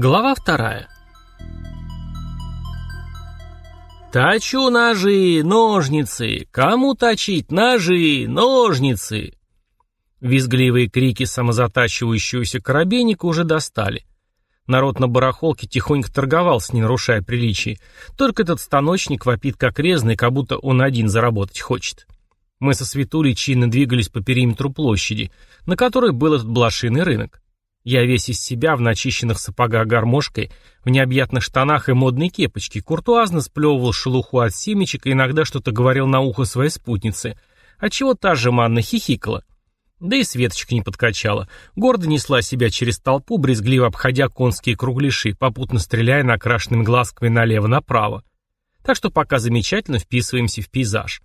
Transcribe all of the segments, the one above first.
Глава вторая. «Точу ножи, ножницы! Кому точить ножи, ножницы?» Визгливые крики самозатачивающегося коробейника уже достали. Народ на барахолке тихонько торговался, не нарушая приличий. Только этот станочник вопит как резный, как будто он один заработать хочет. Мы со Светулей чинно двигались по периметру площади, на которой был этот блошиный рынок. Я весь из себя в начищенных сапогах гармошкой, в необъятных штанах и модной кепочке, куртуазно сплевывал шелуху от семечек и иногда что-то говорил на ухо своей спутнице, отчего та жеманно хихикала. Да и Светочка не подкачала. Гордо несла себя через толпу, брезгливо обходя конские кругляши, попутно стреляя накрашенными глазками налево-направо. Так что пока замечательно вписываемся в пейзаж.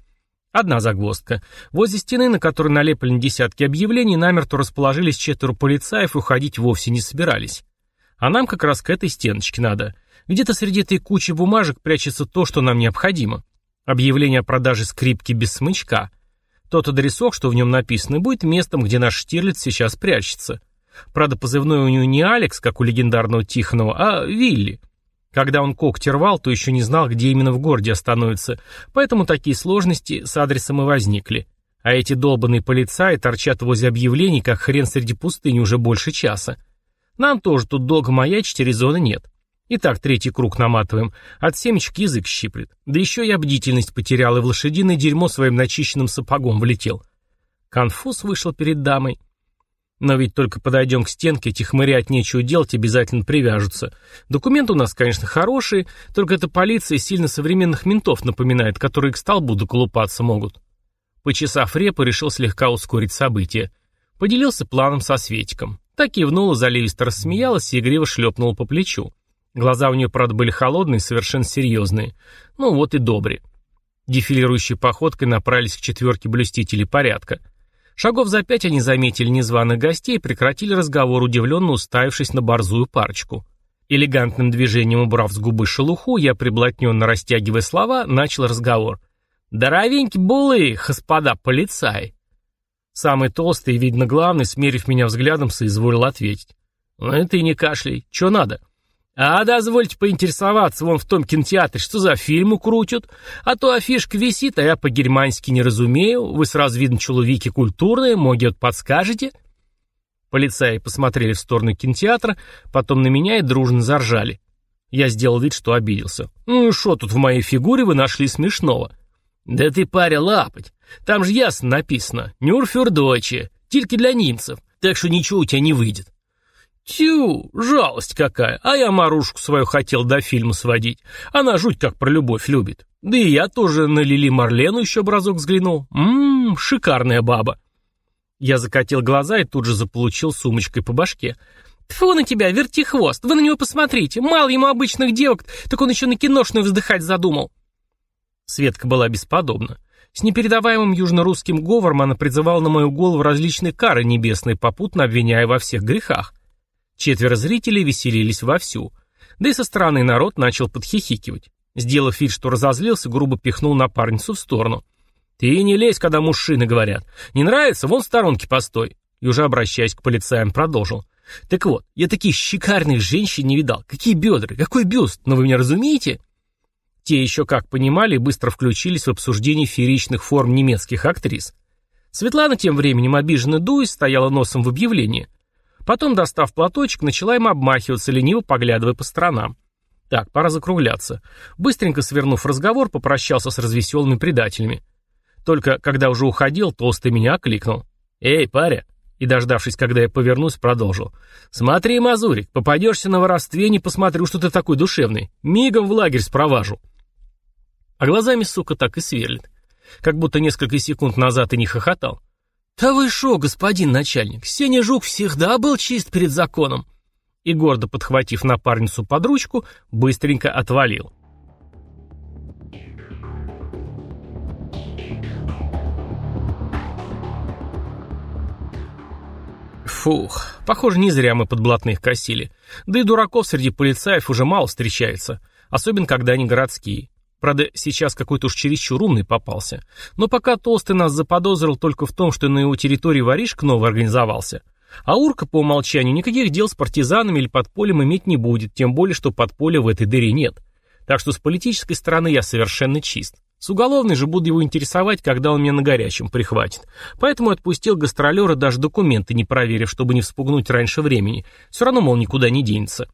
Одна загвоздка. Возле стены, на которой налеплены десятки объявлений, намертво расположились четверо полицаев и уходить вовсе не собирались. А нам как раз к этой стеночке надо. Где-то среди этой кучи бумажек прячется то, что нам необходимо. Объявление о продаже скрипки без смычка. Тот адресок, что в нем написано, будет местом, где наш Штирлиц сейчас прячется. Правда, позывной у него не Алекс, как у легендарного Тихонова, а Вилли. Когда он когти рвал, то еще не знал, где именно в городе остановится, поэтому такие сложности с адресом и возникли. А эти долбанные полицаи торчат возле объявлений, как хрен среди пустыни уже больше часа. Нам тоже тут долго маячить резона нет. Итак, третий круг наматываем. От семечек язык щиплет. Да еще я бдительность потерял и в лошадиное дерьмо своим начищенным сапогом влетел. Конфуз вышел перед дамой. Но ведь только подойдем к стенке, эти хмыри от нечего делать обязательно привяжутся. Документы у нас, конечно, хорошие, только эта полиция сильно современных ментов напоминает, которые к столбу доколупаться могут. Почесав репу, решил слегка ускорить события. Поделился планом со Светиком. Так кивнула, заливисто рассмеялась и игриво шлепнула по плечу. Глаза у нее, правда, были холодные, совершенно серьезные. Ну вот и добре. Дефилирующей походкой направились к четверке блюстителей порядка – Шагов за пять они заметили незваных гостей и прекратили разговор, удивленно уставившись на борзую парочку. Элегантным движением убрав с губы шелуху, я, приблотненно растягивая слова, начал разговор. «Здоровенький булы, господа полицаи!» Самый толстый и, видно, главный, смерив меня взглядом, соизволил ответить. «Ну ты не кашляй, что надо?» «А дозвольте поинтересоваться, вон в том кинотеатре, что за фильмы крутят? А то афишка висит, а я по-германски не разумею, вы сразу, видно, человеки культурные, могут подскажете?» Полицаи посмотрели в сторону кинотеатра, потом на меня и дружно заржали. Я сделал вид, что обиделся. «Ну и что тут в моей фигуре вы нашли смешного?» «Да ты, паря, лапать. Там же ясно написано. Нюрфюрдойче. Только для немцев. Так что ничего у тебя не выйдет». Тю, жалость какая. А я Марушку свою хотел до фильма сводить. Она жуть как про любовь любит. Да и я тоже на Лили Марлену еще образок взглянул. Ммм, шикарная баба. Я закатил глаза и тут же заполучил сумочкой по башке. Тьфу на тебя, верти хвост, вы на него посмотрите. Мало ему обычных девок, так он еще на киношную вздыхать задумал. Светка была бесподобна. С непередаваемым южно-русским говором она призывала на мою голову различные кары небесные, попутно обвиняя во всех грехах. Четверо зрителей веселились вовсю. Да и со стороны народ начал подхихикивать. Сделав вид, что разозлился, грубо пихнул напарницу в сторону. «Ты не лезь, когда мужчины говорят. Не нравится? Вон в сторонке постой». И уже обращаясь к полицаям, продолжил. «Так вот, я таких шикарных женщин не видал. Какие бедра, какой бюст, но вы меня разумеете?» Те еще как понимали быстро включились в обсуждение фееричных форм немецких актрис. Светлана тем временем, обиженно дуясь, стояла носом в объявлении. Потом, достав платочек, начала им обмахиваться, лениво поглядывая по сторонам. Так, пора закругляться. Быстренько свернув разговор, попрощался с развеселыми предателями. Только когда уже уходил, толстый меня окликнул. «Эй, паря!» И, дождавшись, когда я повернусь, продолжил. «Смотри, Мазурик, попадешься на воровстве, не посмотрю, что ты такой душевный. Мигом в лагерь спроважу». А глазами, сука, так и сверлит. Как будто несколько секунд назад и не хохотал. «Да вы шо, господин начальник, Сеня Жук всегда был чист перед законом!» И гордо подхватив напарницу под ручку, быстренько отвалил. Фух, похоже, не зря мы подблатных косили. Да и дураков среди полицаев уже мало встречается, особенно когда они городские. Правда, сейчас какой-то уж чересчур умный попался. Но пока Толстый нас заподозрил только в том, что на его территории воришка новый организовался. А Урка по умолчанию никаких дел с партизанами или подпольем иметь не будет, тем более, что подполья в этой дыре нет. Так что с политической стороны я совершенно чист. С уголовной же буду его интересовать, когда он меня на горячем прихватит. Поэтому отпустил гастролера, даже документы не проверив, чтобы не вспугнуть раньше времени. Все равно, мол, никуда не денется.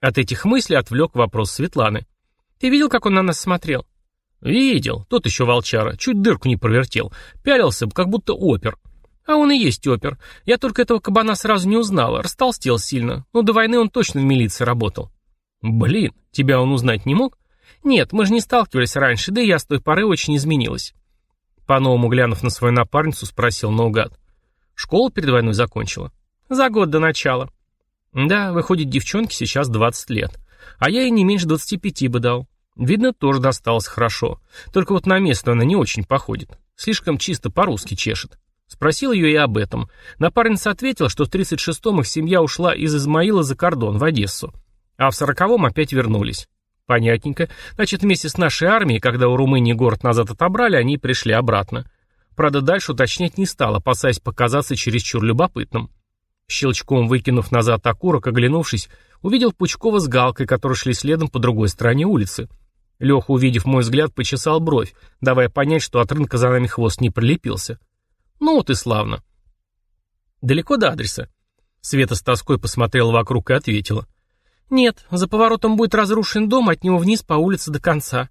От этих мыслей отвлек вопрос Светланы. «Ты видел, как он на нас смотрел?» «Видел. Тот еще волчара. Чуть дырку не провертел. Пялился, как будто опер. А он и есть опер. Я только этого кабана сразу не узнала. Растолстел сильно. Но до войны он точно в милиции работал». «Блин, тебя он узнать не мог?» «Нет, мы же не сталкивались раньше, да и я с той поры очень изменилась». По-новому глянув на свою напарницу, спросил наугад. «Школу перед войной закончила?» «За год до начала». «Да, выходит, девчонке сейчас 20 лет. А я ей не меньше 25 бы дал. Видно, тоже досталось хорошо. Только вот на место она не очень походит. Слишком чисто по-русски чешет. Спросил ее и об этом. Напарница ответила, что в 36-м их семья ушла из Измаила за кордон, в Одессу. А в 40-м опять вернулись. Понятненько. Значит, вместе с нашей армией, когда у Румынии город назад отобрали, они пришли обратно. Правда, дальше уточнять не стал, опасаясь показаться чересчур любопытным. Щелчком выкинув назад окурок, оглянувшись, увидел Пучкова с Галкой, которые шли следом по другой стороне улицы. Леха, увидев мой взгляд, почесал бровь, давая понять, что от рынка за нами хвост не прилепился. Ну вот и славно. Далеко до адреса? Света с тоской посмотрела вокруг и ответила. Нет, за поворотом будет разрушен дом, от него вниз по улице до конца.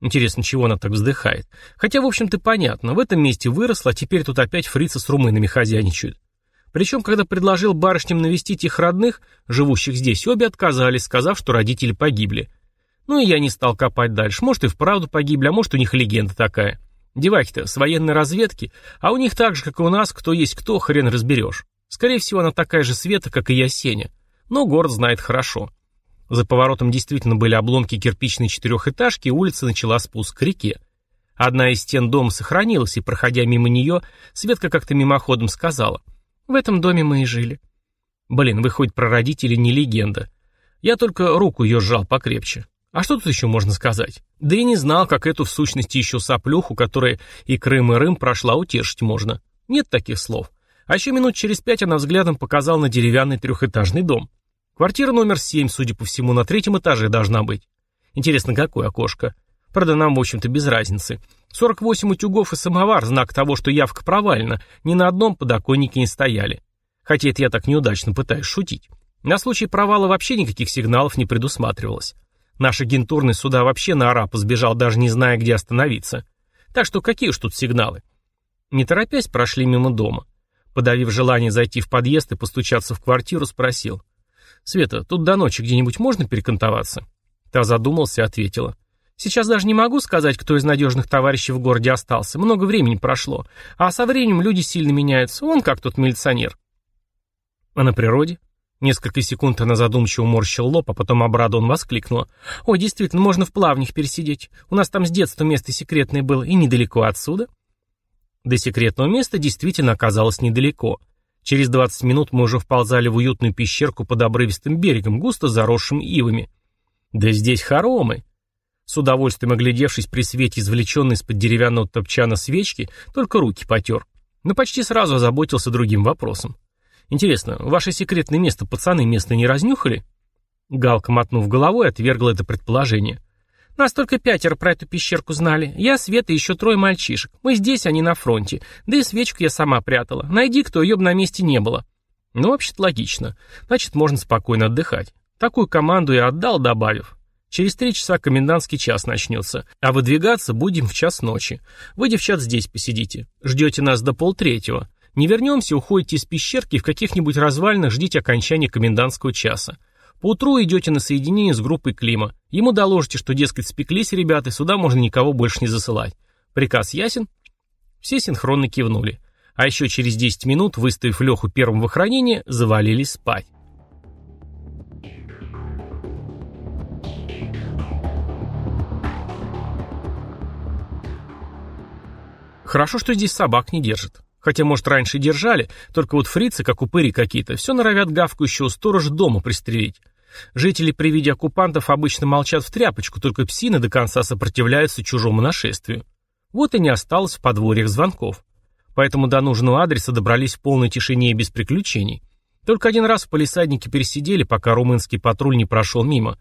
Интересно, чего она так вздыхает? Хотя, в общем-то, понятно, в этом месте выросла, а теперь тут опять фрицы с румынами хозяйничают. Причем, когда предложил барышням навестить их родных, живущих здесь, обе отказались, сказав, что родители погибли. Ну и я не стал копать дальше. Может, и вправду погибли, а может, у них легенда такая. Деваки-то с военной разведки, а у них так же, как и у нас, кто есть кто, хрен разберешь. Скорее всего, она такая же Света, как и я Сеня. Но город знает хорошо. За поворотом действительно были обломки кирпичной четырехэтажки, и улица начала спуск к реке. Одна из стен дома сохранилась, и, проходя мимо нее, Светка как-то мимоходом сказала. «В этом доме мы и жили». Блин, выходит, про родителей не легенда. Я только руку ее сжал покрепче. А что тут еще можно сказать? Да и не знал, как эту в сущности еще соплюху, которая и Крым, и Рым прошла, утешить можно. Нет таких слов. А еще минут через пять она взглядом показала на деревянный трехэтажный дом. Квартира номер семь, судя по всему, на третьем этаже должна быть. Интересно, какое окошко? Правда, нам, в общем-то, без разницы. 48 утюгов и самовар, знак того, что явка провальна, ни на одном подоконнике не стояли. Хотя это я так неудачно пытаюсь шутить. На случай провала вообще никаких сигналов не предусматривалось. Наш агентурный сюда вообще на арапа сбежал, даже не зная, где остановиться. Так что какие уж тут сигналы? Не торопясь, прошли мимо дома. Подавив желание зайти в подъезд и постучаться в квартиру, спросил. «Света, тут до ночи где-нибудь можно перекантоваться?» Та задумался и ответила. «Сейчас даже не могу сказать, кто из надежных товарищей в городе остался. Много времени прошло. А со временем люди сильно меняются. Он как тот милиционер». «А на природе?» Несколько секунд она задумчиво морщил лоб, а потом обрадованно воскликнула. «Ой, действительно, можно в плавнях пересидеть. У нас там с детства место секретное было, и недалеко отсюда». До секретного места действительно оказалось недалеко. Через 20 минут мы уже вползали в уютную пещерку под обрывистым берегом, густо заросшим ивами. «Да здесь хоромы!» С удовольствием оглядевшись при свете извлеченной из-под деревянного топчана свечки, только руки потер. Но почти сразу озаботился другим вопросом. Интересно, ваше секретное место пацаны местные не разнюхали? Галка, мотнув головой, отвергла это предположение. Нас только пятеро про эту пещерку знали. Я, Света и еще трое мальчишек. Мы здесь, а не на фронте. Да и свечку я сама прятала. Найди, кто ее бы на месте не было. Ну, вообще-то логично. Значит, можно спокойно отдыхать. Такую команду я отдал, добавив. Через три часа комендантский час начнется, а выдвигаться будем в час ночи. Вы, девчат, здесь посидите. Ждете нас до полтретьего. Не вернемся, уходите из пещерки и в каких-нибудь развалинах ждите окончания комендантского часа. Поутру идете на соединение с группой Клима. Ему доложите, что, дескать, спеклись ребята, сюда можно никого больше не засылать. Приказ ясен? Все синхронно кивнули. А еще через 10 минут, выставив Леху первым в охранение, завалились спать. Хорошо, что здесь собак не держат. Хотя, может, раньше держали, только вот фрицы, как упыри какие-то, все норовят гавкающего сторожа дома пристрелить. Жители при виде оккупантов обычно молчат в тряпочку, только псины до конца сопротивляются чужому нашествию. Вот и не осталось в подворьях звонков. поэтому до нужного адреса добрались в полной тишине и без приключений. Только один раз в полисаднике пересидели, пока румынский патруль не прошел мимо.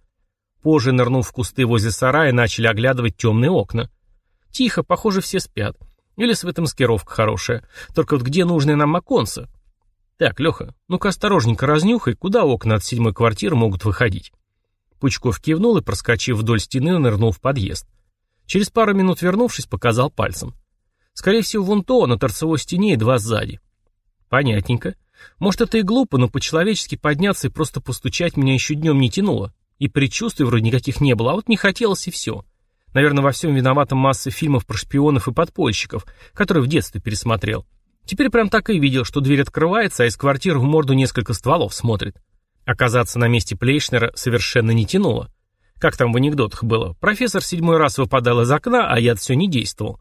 Позже, нырнув в кусты возле сарая, начали оглядывать темные окна. Тихо, похоже, все спят. Или с этой маскировка хорошая. Только вот где нужное нам оконце? Так, Леха, ну-ка осторожненько разнюхай, куда окна от седьмой квартиры могут выходить. Пучков кивнул и, проскочив вдоль стены, нырнул в подъезд. Через пару минут вернувшись, показал пальцем. Скорее всего, вон то, на торцевой стене и два сзади. Понятненько. Может, это и глупо, но по-человечески подняться и просто постучать меня еще днем не тянуло. И предчувствий вроде никаких не было, а вот не хотелось и все. Наверное, во всем виновата масса фильмов про шпионов и подпольщиков, которые в детстве пересмотрел. Теперь прям так и видел, что дверь открывается, а из квартиры в морду несколько стволов смотрит. Оказаться на месте Плейшнера совершенно не тянуло. Как там в анекдотах было? Профессор седьмой раз выпадал из окна, а яд все не действовал.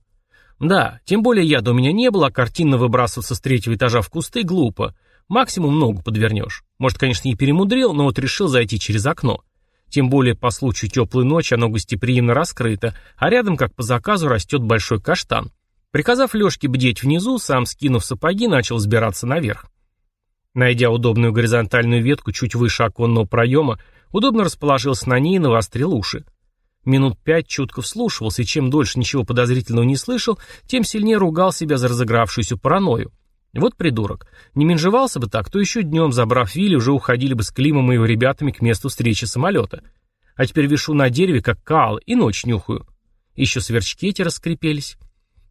Да, тем более яда у меня не было, а картинно выбрасываться с третьего этажа в кусты глупо. Максимум ногу подвернешь. Может, конечно, и перемудрил, но вот решил зайти через окно. Тем более по случаю теплой ночи оно гостеприимно раскрыто, а рядом, как по заказу, растет большой каштан. Приказав Лешке бдеть внизу, сам, скинув сапоги, начал взбираться наверх. Найдя удобную горизонтальную ветку чуть выше оконного проема, удобно расположился на ней и навострил уши. Минут пять чутко вслушивался, и чем дольше ничего подозрительного не слышал, тем сильнее ругал себя за разыгравшуюся паранойю. Вот придурок. Не менжевался бы так, то еще днем, забрав Вилли, уже уходили бы с Климом и его ребятами к месту встречи самолета. А теперь вишу на дереве, как каал, и ночь нюхаю. Еще сверчки эти раскрепелись.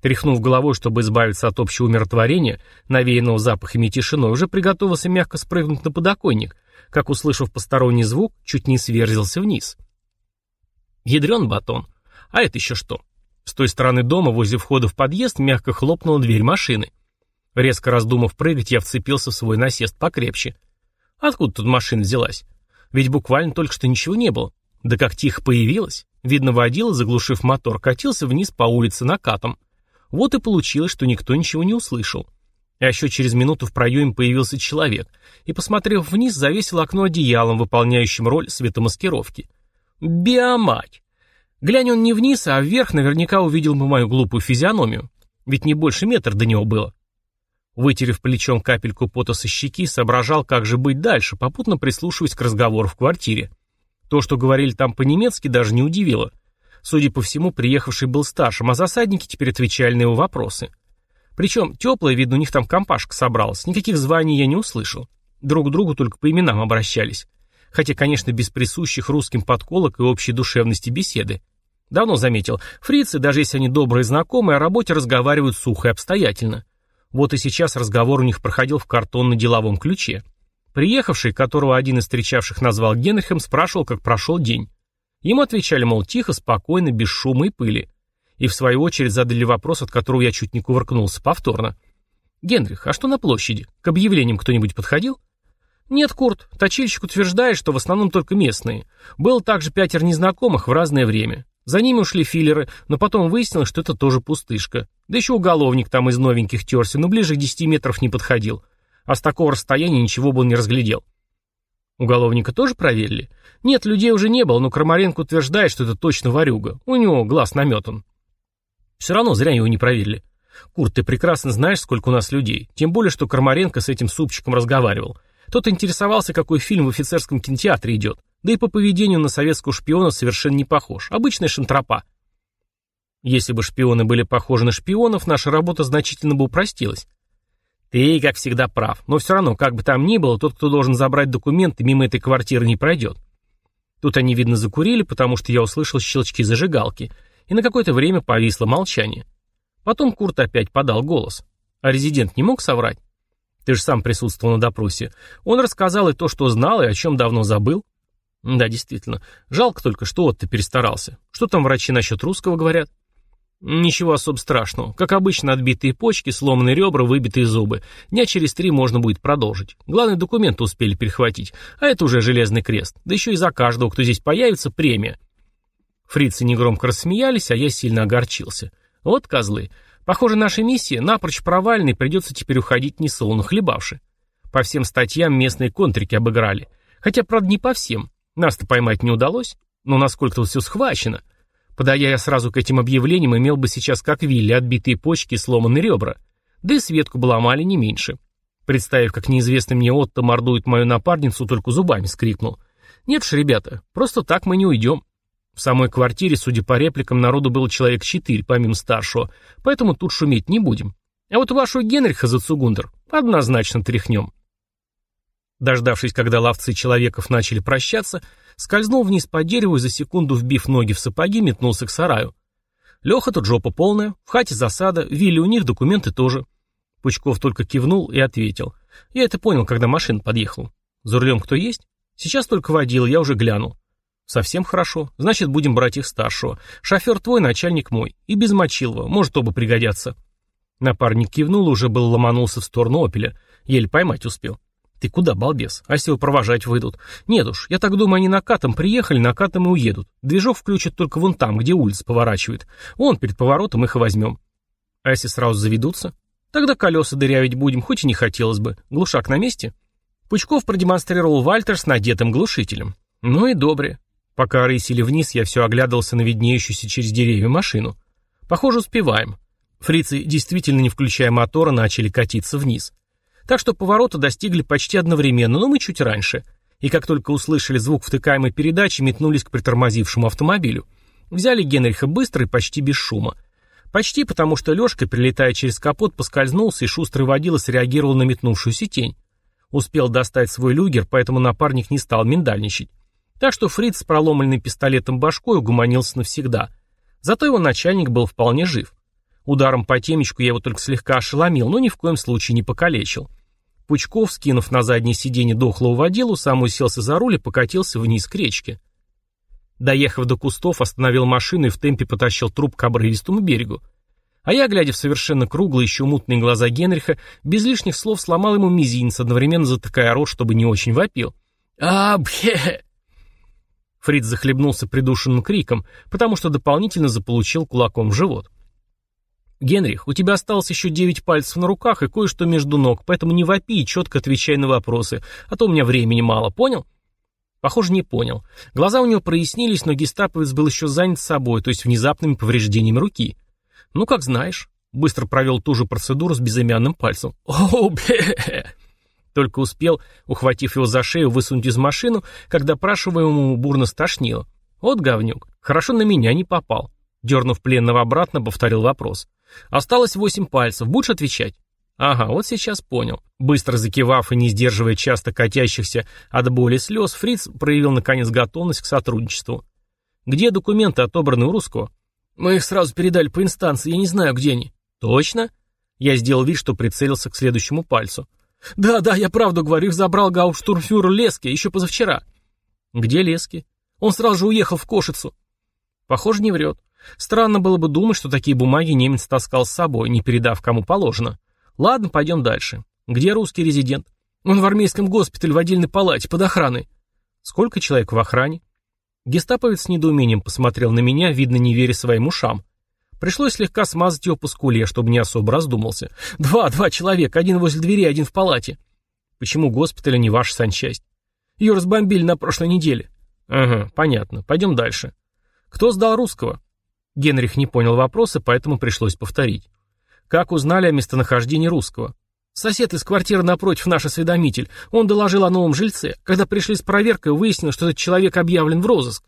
Тряхнув головой, чтобы избавиться от общего умиротворения, навеянного запахами и тишиной, уже приготовился мягко спрыгнуть на подоконник, как, услышав посторонний звук, чуть не сверзился вниз. Ядрен батон. А это еще что? С той стороны дома, возле входа в подъезд, мягко хлопнула дверь машины. Резко раздумав прыгать, я вцепился в свой насест покрепче. Откуда тут машина взялась? Ведь буквально только что ничего не было. Да как тихо появилась. Видно, водила, заглушив мотор, катился вниз по улице накатом. Вот и получилось, что никто ничего не услышал. А еще через минуту в проеме появился человек и, посмотрев вниз, завесил окно одеялом, выполняющим роль светомаскировки. Биомать! Глянь он не вниз, а вверх, наверняка увидел бы мою глупую физиономию. Ведь не больше метра до него было. Вытерев плечом капельку пота со щеки, соображал, как же быть дальше, попутно прислушиваясь к разговору в квартире. То, что говорили там по-немецки, даже не удивило. Судя по всему, приехавший был старшим, а засадники теперь отвечали на его вопросы. Причем теплое, видно, у них там компашка собралась, никаких званий я не услышал. Друг к другу только по именам обращались. Хотя, конечно, без присущих русским подколок и общей душевности беседы. Давно заметил, фрицы, даже если они добрые знакомые, о работе разговаривают сухо и обстоятельно. Вот и сейчас разговор у них проходил в картонно-деловом ключе. Приехавший, которого один из встречавших назвал Генрихом, спрашивал, как прошел день. Ему отвечали, мол, тихо, спокойно, без шума и пыли. И в свою очередь задали вопрос, от которого я чуть не кувыркнулся повторно. «Генрих, а что на площади? К объявлениям кто-нибудь подходил?» «Нет, Курт. Точильщик утверждает, что в основном только местные. Было также пятеро незнакомых в разное время. За ними ушли филлеры, но потом выяснилось, что это тоже пустышка. Да еще уголовник там из новеньких терся, но ближе к 10 метров не подходил. А с такого расстояния ничего бы он не разглядел. Уголовника тоже проверили? Нет, людей уже не было, но Крамаренко утверждает, что это точно ворюга. У него глаз наметан. Все равно зря его не проверили. Курт, ты прекрасно знаешь, сколько у нас людей. Тем более, что Крамаренко с этим супчиком разговаривал. Тот интересовался, какой фильм в офицерском кинотеатре идет. Да и по поведению на советского шпиона совершенно не похож. Обычная шантропа. Если бы шпионы были похожи на шпионов, наша работа значительно бы упростилась. Ты, как всегда, прав. Но все равно, как бы там ни было, тот, кто должен забрать документы, мимо этой квартиры не пройдет. Тут они, видно, закурили, потому что я услышал щелчки зажигалки, и на какое-то время повисло молчание. Потом Курт опять подал голос. А резидент не мог соврать? Ты же сам присутствовал на допросе. Он рассказал и то, что знал, и о чем давно забыл. Да, действительно. Жалко только, что вот ты перестарался. Что там врачи насчет русского говорят? Ничего особо страшного. Как обычно, отбитые почки, сломанные ребра, выбитые зубы. Дня через три можно будет продолжить. Главные документы успели перехватить. А это уже железный крест. Да еще и за каждого, кто здесь появится, премия. Фрицы негромко рассмеялись, а я сильно огорчился. Вот козлы. Похоже, наша миссия напрочь провальной, придется теперь уходить несолоно хлебавши. По всем статьям местные контрики обыграли. Хотя, правда, не по всем. Нас-то поймать не удалось, но насколько тут все схвачено. Подая я сразу к этим объявлениям, имел бы сейчас как Вилли отбитые почки и сломанные ребра. Да и Светку бы ломали не меньше. Представив, как неизвестный мне Отто мордует мою напарницу, только зубами скрипнул. Нет уж, ребята, просто так мы не уйдем. В самой квартире, судя по репликам, народу было человек четыре, помимо старшего, поэтому тут шуметь не будем. А вот вашу Генриха за Цугундер однозначно тряхнем. Дождавшись, когда ловцы человеков начали прощаться, скользнул вниз по дереву и за секунду, вбив ноги в сапоги, метнулся к сараю. Леха тут жопа полная, в хате засада, Вилли у них, документы тоже. Пучков только кивнул и ответил. Я это понял, когда машина подъехала. За рулем кто есть? Сейчас только водил, я уже глянул. Совсем хорошо. Значит, будем брать их старшего. Шофер твой, начальник мой. И без Мочилова. Может, оба пригодятся. Напарник кивнул уже был ломанулся в сторону «Опеля». Еле поймать успел. Ты куда, балбес? А если его провожать выйдут? Нет уж, я так думаю, они накатом приехали, накатом и уедут. Движок включат только вон там, где улица поворачивает. Вон, перед поворотом их и возьмем. А если сразу заведутся? Тогда колеса дырявить будем, хоть и не хотелось бы. Глушак на месте? Пучков продемонстрировал Вальтер с надетым глушителем. Ну и добре. Пока рысили вниз, я все оглядывался на виднеющуюся через деревья машину. Похоже, успеваем. Фрицы, действительно не включая мотора, начали катиться вниз. Так что поворота достигли почти одновременно, но мы чуть раньше. И как только услышали звук втыкаемой передачи, метнулись к притормозившему автомобилю. Взяли Генриха быстро и почти без шума. Почти потому, что Лешка, прилетая через капот, поскользнулся и шустрый водила среагировал на метнувшуюся тень. Успел достать свой люгер, поэтому напарник не стал миндальничать. Так что Фриц с проломленным пистолетом башкой угомонился навсегда. Зато его начальник был вполне жив. Ударом по темечку я его только слегка ошеломил, но ни в коем случае не покалечил. Пучков, скинув на заднее сиденье дохлого водилу, сам уселся за руль и покатился вниз к речке. Доехав до кустов, остановил машину и в темпе потащил труп к обрывистому берегу. А я, глядя в совершенно круглые, еще мутные глаза Генриха, без лишних слов сломал ему мизинец, одновременно затыкая рот, чтобы не очень вопил. а бхе Фриц захлебнулся придушенным криком, потому что дополнительно заполучил кулаком в живот. «Генрих, у тебя осталось еще девять пальцев на руках и кое-что между ног, поэтому не вопи и четко отвечай на вопросы, а то у меня времени мало, понял?» Похоже, не понял. Глаза у него прояснились, но гестаповец был еще занят собой, то есть внезапными повреждениями руки. «Ну, как знаешь». Быстро провел ту же процедуру с безымянным пальцем. «О, бе Только успел, ухватив его за шею, высунуть из машину, когда допрашиваемому бурно стошнило. Вот говнюк, хорошо на меня не попал. Дернув пленного обратно, повторил вопрос. Осталось восемь пальцев, будешь отвечать? Ага, вот сейчас понял. Быстро закивав и не сдерживая часто катящихся от боли слез, Фриц проявил наконец готовность к сотрудничеству. Где документы, отобранные у русского? Мы их сразу передали по инстанции, я не знаю, где они. Точно? Я сделал вид, что прицелился к следующему пальцу. Да, да, я правду говорю, их забрал гауптштурмфюрер Лески еще позавчера. Где Лески? Он сразу же уехал в Кошицу. Похоже, не врет. Странно было бы думать, что такие бумаги немец таскал с собой, не передав кому положено. Ладно, пойдем дальше. Где русский резидент? Он в армейском госпитале в отдельной палате, под охраной. Сколько человек в охране? Гестаповец с недоумением посмотрел на меня, видно, не веря своим ушам. Пришлось слегка смазать его по скуле, чтобы не особо раздумался. Два, два человека, один возле двери, один в палате. Почему госпиталь, а не ваша санчасть? Ее разбомбили на прошлой неделе. Ага, понятно. Пойдем дальше. Кто сдал русского? Генрих не понял вопроса, поэтому пришлось повторить. Как узнали о местонахождении русского? Сосед из квартиры напротив наш осведомитель. Он доложил о новом жильце. Когда пришли с проверкой, выяснилось, что этот человек объявлен в розыск.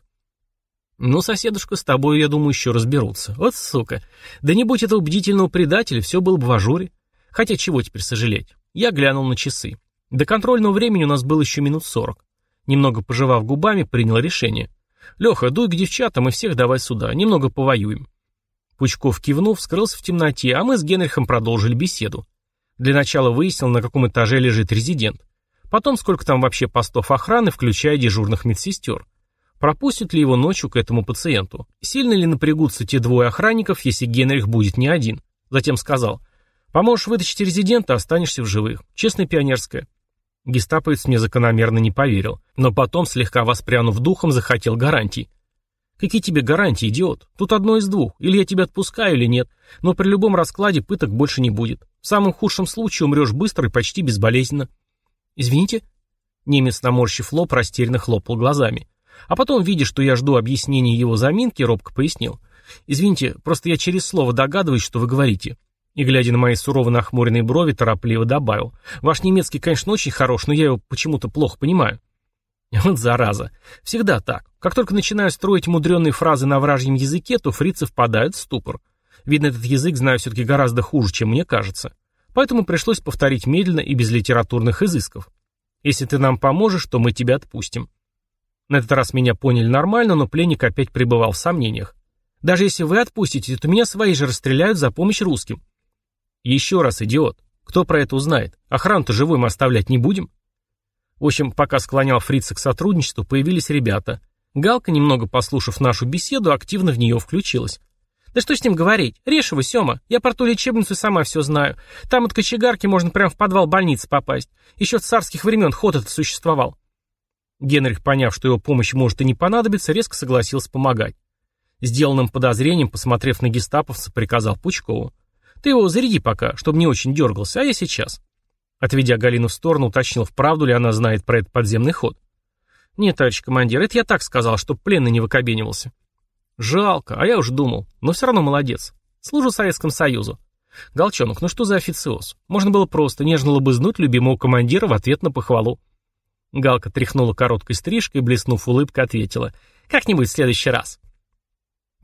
Ну, соседушка, с тобой, я думаю, еще разберутся. Вот сука. Да не будь этого бдительного предателя, все было бы в ажуре. Хотя чего теперь сожалеть? Я глянул на часы. До контрольного времени у нас было еще минут сорок. Немного пожевав губами, принял решение. «Леха, дуй к девчатам и всех давай сюда, немного повоюем». Пучков кивнув, скрылся в темноте, а мы с Генрихом продолжили беседу. Для начала выяснил, на каком этаже лежит резидент. Потом, сколько там вообще постов охраны, включая дежурных медсестер. Пропустят ли его ночью к этому пациенту? Сильно ли напрягутся те двое охранников, если Генрих будет не один? Затем сказал, поможешь вытащить резидента, останешься в живых. Честно пионерская. Гестаповец мне закономерно не поверил, но потом, слегка воспрянув духом, захотел гарантий. Какие тебе гарантии, идиот? Тут одно из двух. Или я тебя отпускаю, или нет. Но при любом раскладе пыток больше не будет. В самом худшем случае умрешь быстро и почти безболезненно. Извините? Немец, наморщив лоб, растерянно хлопал глазами. А потом, видя, что я жду объяснения его заминки, робко пояснил. «Извините, просто я через слово догадываюсь, что вы говорите. И, глядя на мои сурово нахмуренные брови, торопливо добавил. «Ваш немецкий, конечно, очень хорош, но я его почему-то плохо понимаю». Вот зараза. Всегда так. Как только начинаю строить мудренные фразы на вражьем языке, то фрицы впадают в ступор. Видно, этот язык знаю все-таки гораздо хуже, чем мне кажется. Поэтому пришлось повторить медленно и без литературных изысков. Если ты нам поможешь, то мы тебя отпустим. На этот раз меня поняли нормально, но пленник опять пребывал в сомнениях. Даже если вы отпустите, то меня свои же расстреляют за помощь русским. Еще раз, идиот. Кто про это узнает? Охрану-то живой мы оставлять не будем? В общем, пока склонял фрица к сотрудничеству, появились ребята. Галка, немного послушав нашу беседу, активно в нее включилась. «Да что с ним говорить? Режь его, Сема. Я про ту лечебницу сама все знаю. Там от кочегарки можно прямо в подвал больницы попасть. Еще с царских времен ход этот существовал». Генрих, поняв, что его помощь может и не понадобиться, резко согласился помогать. Сделанным подозрением, посмотрев на гестаповца, приказал Пучкову. «Ты его заряди пока, чтобы не очень дергался, а я сейчас». Отведя Галину в сторону, уточнил, вправду ли она знает про этот подземный ход. «Нет, товарищ командир, это я так сказал, чтоб пленный не выкобенивался». «Жалко, а я уж думал, но все равно молодец. Служу Советскому Союзу». «Голчонок, ну что за официоз? Можно было просто нежно лобызнуть любимого командира в ответ на похвалу». Галка тряхнула короткой стрижкой блеснув улыбкой, ответила. «Как-нибудь в следующий раз».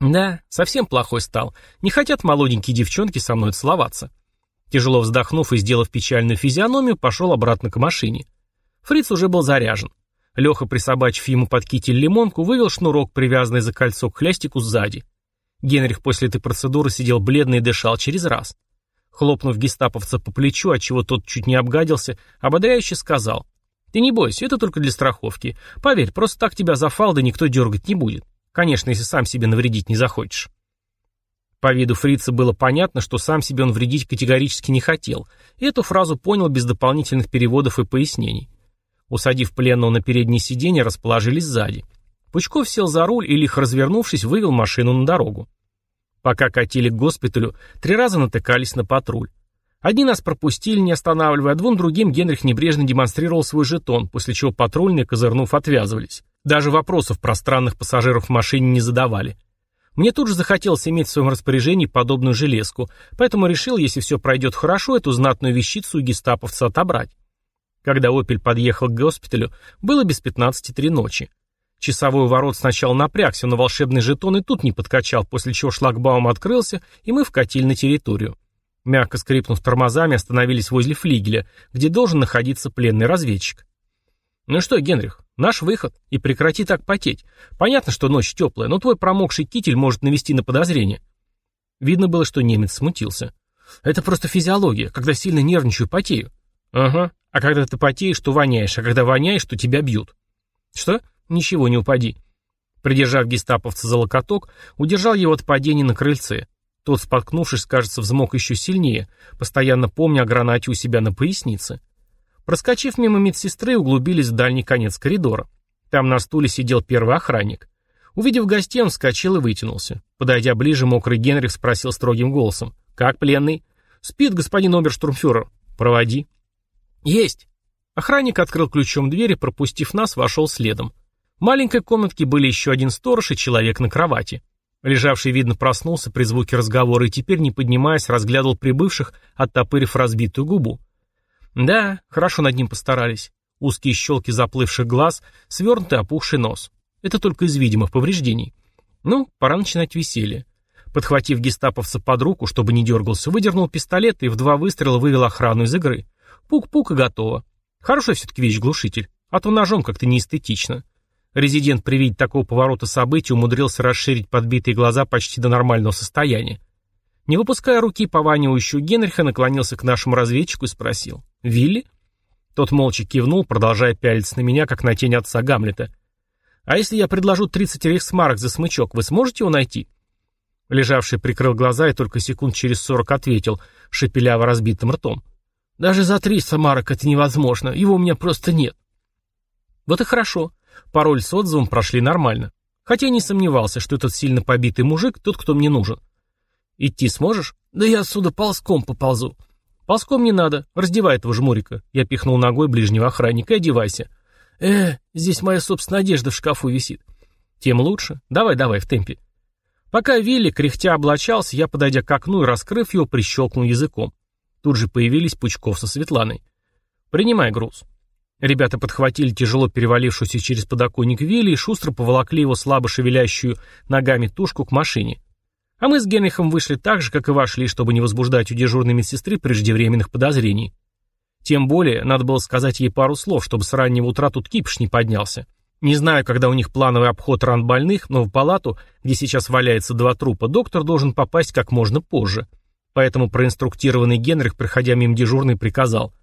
«Да, совсем плохой стал. Не хотят молоденькие девчонки со мной целоваться». Тяжело вздохнув и сделав печальную физиономию, пошел обратно к машине. Фриц уже был заряжен. Леха, присобачив ему под китель лимонку, вывел шнурок, привязанный за кольцо к хлястику сзади. Генрих после этой процедуры сидел бледный и дышал через раз. Хлопнув гестаповца по плечу, отчего тот чуть не обгадился, ободряюще сказал. «Ты не бойся, это только для страховки. Поверь, просто так тебя за фалды никто дергать не будет. Конечно, если сам себе навредить не захочешь». По виду фрица было понятно, что сам себе он вредить категорически не хотел, и эту фразу понял без дополнительных переводов и пояснений. Усадив пленного на переднее сиденье, расположились сзади. Пучков сел за руль и, лихо развернувшись, вывел машину на дорогу. Пока катили к госпиталю, три раза натыкались на патруль. Одни нас пропустили, не останавливая, а двум другим Генрих небрежно демонстрировал свой жетон, после чего патрульные, козырнув, отвязывались. Даже вопросов про странных пассажиров в машине не задавали. Мне тут же захотелось иметь в своем распоряжении подобную железку, поэтому решил, если все пройдет хорошо, эту знатную вещицу у гестаповца отобрать. Когда «Опель» подъехал к госпиталю, было без 15 ночи. Часовой ворот сначала напрягся, но волшебный жетон и тут не подкачал, после чего шлагбаум открылся, и мы вкатили на территорию. Мягко скрипнув тормозами, остановились возле флигеля, где должен находиться пленный разведчик. «Ну что, Генрих, наш выход, и прекрати так потеть. Понятно, что ночь теплая, но твой промокший китель может навести на подозрение». Видно было, что немец смутился. «Это просто физиология. Когда сильно нервничаю, потею». «Ага. А когда ты потеешь, то воняешь, а когда воняешь, то тебя бьют». «Что? Ничего, не упади». Придержав гестаповца за локоток, удержал его от падения на крыльце. Тот, споткнувшись, кажется, взмок еще сильнее, постоянно помня о гранате у себя на пояснице. Проскочив мимо медсестры, углубились в дальний конец коридора. Там на стуле сидел первый охранник. Увидев гостей, он вскочил и вытянулся. Подойдя ближе, мокрый Генрих спросил строгим голосом. «Как пленный?» «Спит, господин оберштурмфюрер». «Проводи». «Есть». Охранник открыл ключом дверь и, пропустив нас, вошел следом. В маленькой комнатке были еще один сторож и человек на кровати. Лежавший, видно, проснулся при звуке разговора и теперь, не поднимаясь, разглядывал прибывших, оттопырив разбитую губу. Да, хорошо над ним постарались. Узкие щелки заплывших глаз, свернутый опухший нос. Это только из видимых повреждений. Ну, пора начинать веселье. Подхватив гестаповца под руку, чтобы не дергался, выдернул пистолет и в два выстрела вывел охрану из игры. Пук-пук и готово. Хорошая все-таки вещь глушитель, а то ножом как-то неэстетично. Резидент при виде такого поворота событий умудрился расширить подбитые глаза почти до нормального состояния. Не выпуская руки пованивающего Генриха, наклонился к нашему разведчику и спросил. «Вилли?» Тот молча кивнул, продолжая пялиться на меня, как на тень отца Гамлета. «А если я предложу 30 рейхсмарок за смычок, вы сможете его найти?» Лежавший прикрыл глаза и только секунд через сорок ответил, шепеляво разбитым ртом. «Даже за 300 марок это невозможно, его у меня просто нет». Вот и хорошо. Пароль с отзывом прошли нормально. Хотя я не сомневался, что этот сильно побитый мужик тот, кто мне нужен. «Идти сможешь?» «Да я отсюда ползком поползу». «Ползком не надо. Раздевай этого жмурика». Я пихнул ногой ближнего охранника и одевайся. «Э, здесь моя собственная одежда в шкафу висит». «Тем лучше. Давай, давай, в темпе». Пока Вилли, кряхтя, облачался, я, подойдя к окну и раскрыв его, прищелкнул языком. Тут же появились Пучков со Светланой. «Принимай груз». Ребята подхватили тяжело перевалившуюся через подоконник Вилли и шустро поволокли его слабо шевелящую ногами тушку к машине. А мы с Генрихом вышли так же, как и вошли, чтобы не возбуждать у дежурной медсестры преждевременных подозрений. Тем более, надо было сказать ей пару слов, чтобы с раннего утра тут кипиш не поднялся. Не знаю, когда у них плановый обход ран больных, но в палату, где сейчас валяется два трупа, доктор должен попасть как можно позже. Поэтому проинструктированный Генрих, проходя мимо дежурной, приказал.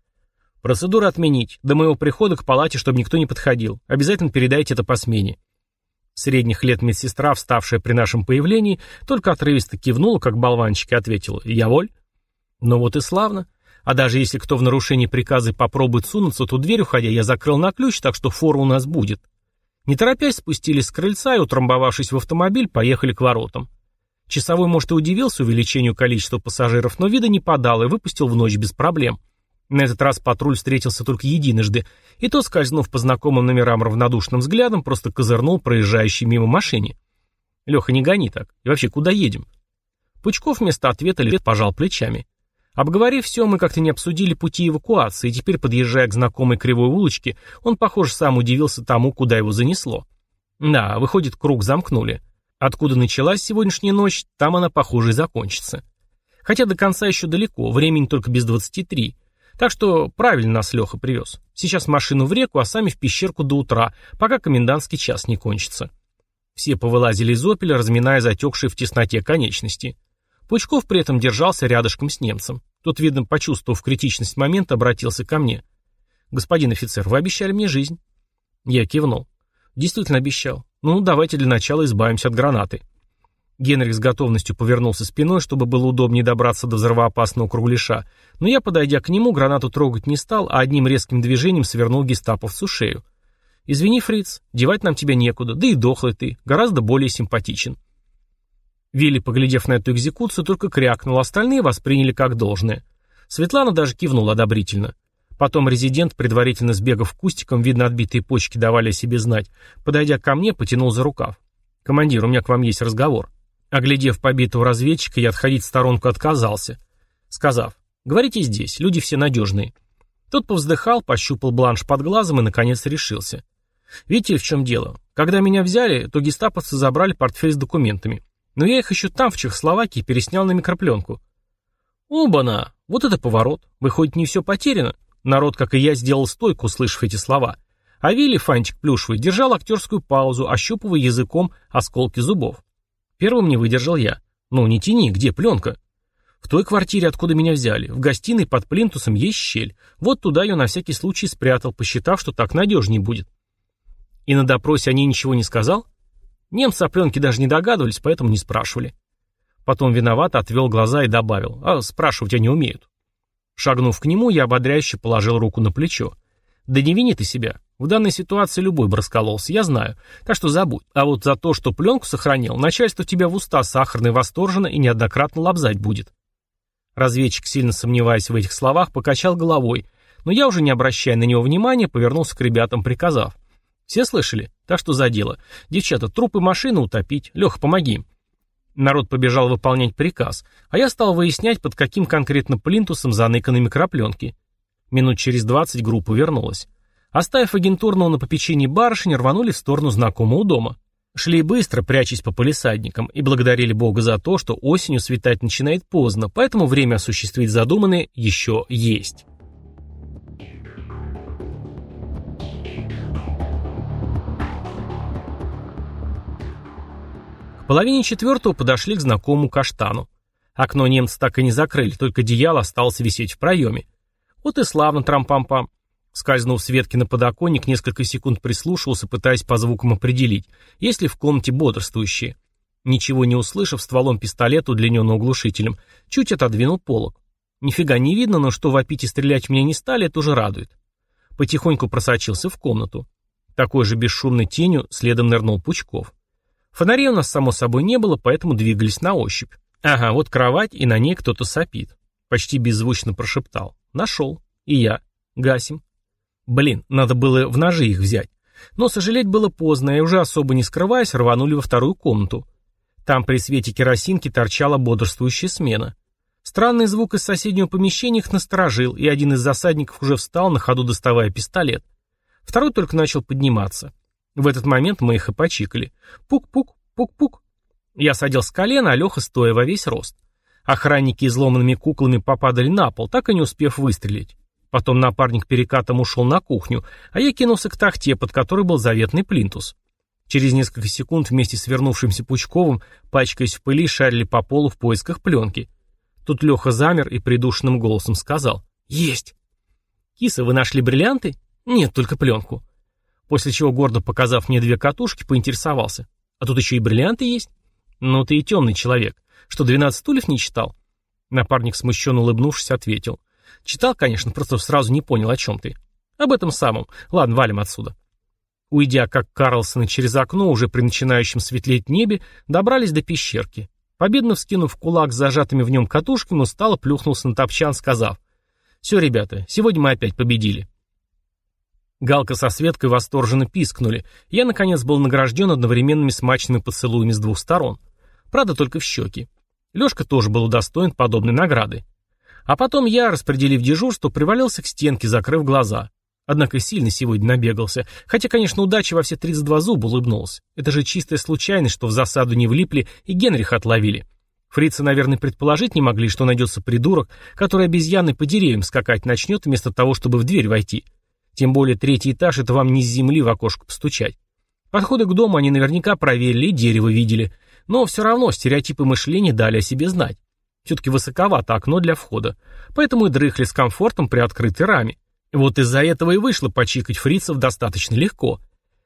«Процедуру отменить. До моего прихода к палате, чтобы никто не подходил. Обязательно передайте это по смене». Средних лет медсестра, вставшая при нашем появлении, только отрывисто кивнула, как болванчик, и ответила «Я воль». Ну вот и славно. А даже если кто в нарушении приказа попробует сунуться, то дверь, уходя, я закрыл на ключ, так что фора у нас будет. Не торопясь, спустились с крыльца и, утрамбовавшись в автомобиль, поехали к воротам. Часовой, может, и удивился увеличению количества пассажиров, но вида не подал и выпустил в ночь без проблем. На этот раз патруль встретился только единожды, и тот, скользнув по знакомым номерам равнодушным взглядом, просто козырнул проезжающей мимо машине. «Леха, не гони так. И вообще, куда едем?» Пучков вместо ответа лет пожал плечами. Обговорив все, мы как-то не обсудили пути эвакуации, и теперь, подъезжая к знакомой кривой улочке, он, похоже, сам удивился тому, куда его занесло. Да, выходит, круг замкнули. Откуда началась сегодняшняя ночь, там она, похоже, и закончится. Хотя до конца еще далеко, времени только без 23. Так что правильно нас Леха привез. Сейчас машину в реку, а сами в пещерку до утра, пока комендантский час не кончится. Все повылазили из опеля, разминая затекшие в тесноте конечности. Пучков при этом держался рядышком с немцем. Тот, видно, почувствовав критичность момента, обратился ко мне. «Господин офицер, вы обещали мне жизнь». Я кивнул. «Действительно обещал. Ну, давайте для начала избавимся от гранаты». Генрих с готовностью повернулся спиной, чтобы было удобнее добраться до взрывоопасного кругляша, но я, подойдя к нему, гранату трогать не стал, а одним резким движением свернул гестаповцу шею. «Извини, фриц, девать нам тебя некуда, да и дохлый ты, гораздо более симпатичен». Вилли, поглядев на эту экзекуцию, только крякнул, остальные восприняли как должное. Светлана даже кивнула одобрительно. Потом резидент, предварительно сбегав кустиком, видно, отбитые почки давали о себе знать, подойдя ко мне, потянул за рукав. «Командир, у меня к вам есть разговор». Оглядев побитого разведчика, я отходить в сторонку отказался, сказав, «Говорите здесь, люди все надежные». Тот повздыхал, пощупал бланш под глазом и, наконец, решился. «Видите, в чем дело? Когда меня взяли, то гестаповцы забрали портфель с документами. Но я их еще там, в Чехословакии, переснял на микропленку». «Оба-на! Вот это поворот! Выходит, не все потеряно?» Народ, как и я, сделал стойку, услышав эти слова. А Вилли, фантик плюшевый, держал актерскую паузу, ощупывая языком осколки зубов. Первым не выдержал я. «Ну, не тяни, где пленка?» «В той квартире, откуда меня взяли. В гостиной под плинтусом есть щель. Вот туда ее на всякий случай спрятал, посчитав, что так надежнее будет». «И на допросе они ничего не сказал?» Немцы о пленке даже не догадывались, поэтому не спрашивали. Потом виновато отвел глаза и добавил, а спрашивать они умеют. Шагнув к нему, я ободряюще положил руку на плечо. «Да не вини ты себя. В данной ситуации любой бы раскололся, я знаю. Так что забудь. А вот за то, что пленку сохранил, начальство тебя в уста сахарной восторженно и неоднократно лобзать будет. Разведчик, сильно сомневаясь в этих словах, покачал головой, но я уже не обращая на него внимания, повернулся к ребятам, приказав. Все слышали? Так что за дело. Девчата, трупы машины утопить. Леха, помоги Народ побежал выполнять приказ, а я стал выяснять, под каким конкретно плинтусом заныканы микропленки. Минут через двадцать группа вернулась. Оставив агентурного на попечении барышень, рванули в сторону знакомого дома. Шли быстро, прячась по полисадникам, и благодарили Бога за то, что осенью светать начинает поздно, поэтому время осуществить задуманное еще есть. К половине четвертого подошли к знакомому каштану. Окно немцы так и не закрыли, только одеяло осталось висеть в проеме. Вот и славно, трам-пам-пам. Скользнув с ветки на подоконник, несколько секунд прислушивался, пытаясь по звукам определить, есть ли в комнате бодрствующие. Ничего не услышав, стволом пистолета, удлиненным углушителем, чуть отодвинул полок. Нифига не видно, но что вопить и стрелять меня не стали, это уже радует. Потихоньку просочился в комнату. Такой же бесшумной тенью следом нырнул Пучков. Фонарей у нас, само собой, не было, поэтому двигались на ощупь. Ага, вот кровать, и на ней кто-то сопит. Почти беззвучно прошептал. Нашел. И я. Гасим. Блин, надо было в ножи их взять. Но сожалеть было поздно, и уже особо не скрываясь, рванули во вторую комнату. Там при свете керосинки торчала бодрствующая смена. Странный звук из соседнего помещения их насторожил, и один из засадников уже встал, на ходу доставая пистолет. Второй только начал подниматься. В этот момент мы их и почикали. Пук-пук, пук-пук. Я садил с колена, а Леха стоя во весь рост. Охранники изломанными куклами попадали на пол, так и не успев выстрелить. Потом напарник перекатом ушел на кухню, а я кинулся к тахте, под которой был заветный плинтус. Через несколько секунд вместе с вернувшимся Пучковым, пачкаясь в пыли, шарили по полу в поисках пленки. Тут Леха замер и придушенным голосом сказал «Есть!» «Киса, вы нашли бриллианты?» «Нет, только пленку». После чего, гордо показав мне две катушки, поинтересовался «А тут еще и бриллианты есть?» «Ну ты и темный человек. Что, двенадцать стульев не читал?» Напарник, смущенно улыбнувшись, ответил «Читал, конечно, просто сразу не понял, о чем ты». «Об этом самом. Ладно, валим отсюда». Уйдя, как Карлсоны, через окно, уже при начинающем светлеть небе, добрались до пещерки. Победно вскинув кулак с зажатыми в нем катушками, устало плюхнулся на топчан, сказав «Все, ребята, сегодня мы опять победили». Галка со Светкой восторженно пискнули. Я, наконец, был награжден одновременными смачными поцелуями с двух сторон. Правда, только в щеки. Лешка тоже был удостоен подобной награды. А потом я, распределив дежурство, привалился к стенке, закрыв глаза. Однако сильно сегодня набегался. Хотя, конечно, удача во все 32 зуба улыбнулась. Это же чистая случайность, что в засаду не влипли и Генриха отловили. Фрицы, наверное, предположить не могли, что найдется придурок, который обезьяны по деревьям скакать начнет, вместо того, чтобы в дверь войти. Тем более третий этаж — это вам не с земли в окошко постучать. Подходы к дому они наверняка проверили и дерево видели. Но все равно стереотипы мышления дали о себе знать. Все-таки высоковато окно для входа. Поэтому и дрыхли с комфортом при открытой раме. Вот из-за этого и вышло почикать фрицев достаточно легко.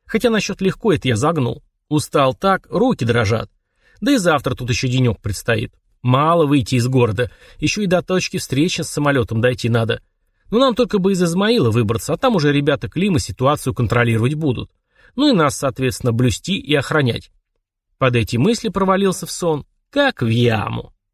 Хотя насчет легко это я загнул. Устал так, руки дрожат. Да и завтра тут еще денек предстоит. Мало выйти из города, еще и до точки встречи с самолетом дойти надо. Ну нам только бы из Измаила выбраться, а там уже ребята Клима ситуацию контролировать будут. Ну и нас, соответственно, блюсти и охранять. Под эти мысли провалился в сон, как в яму.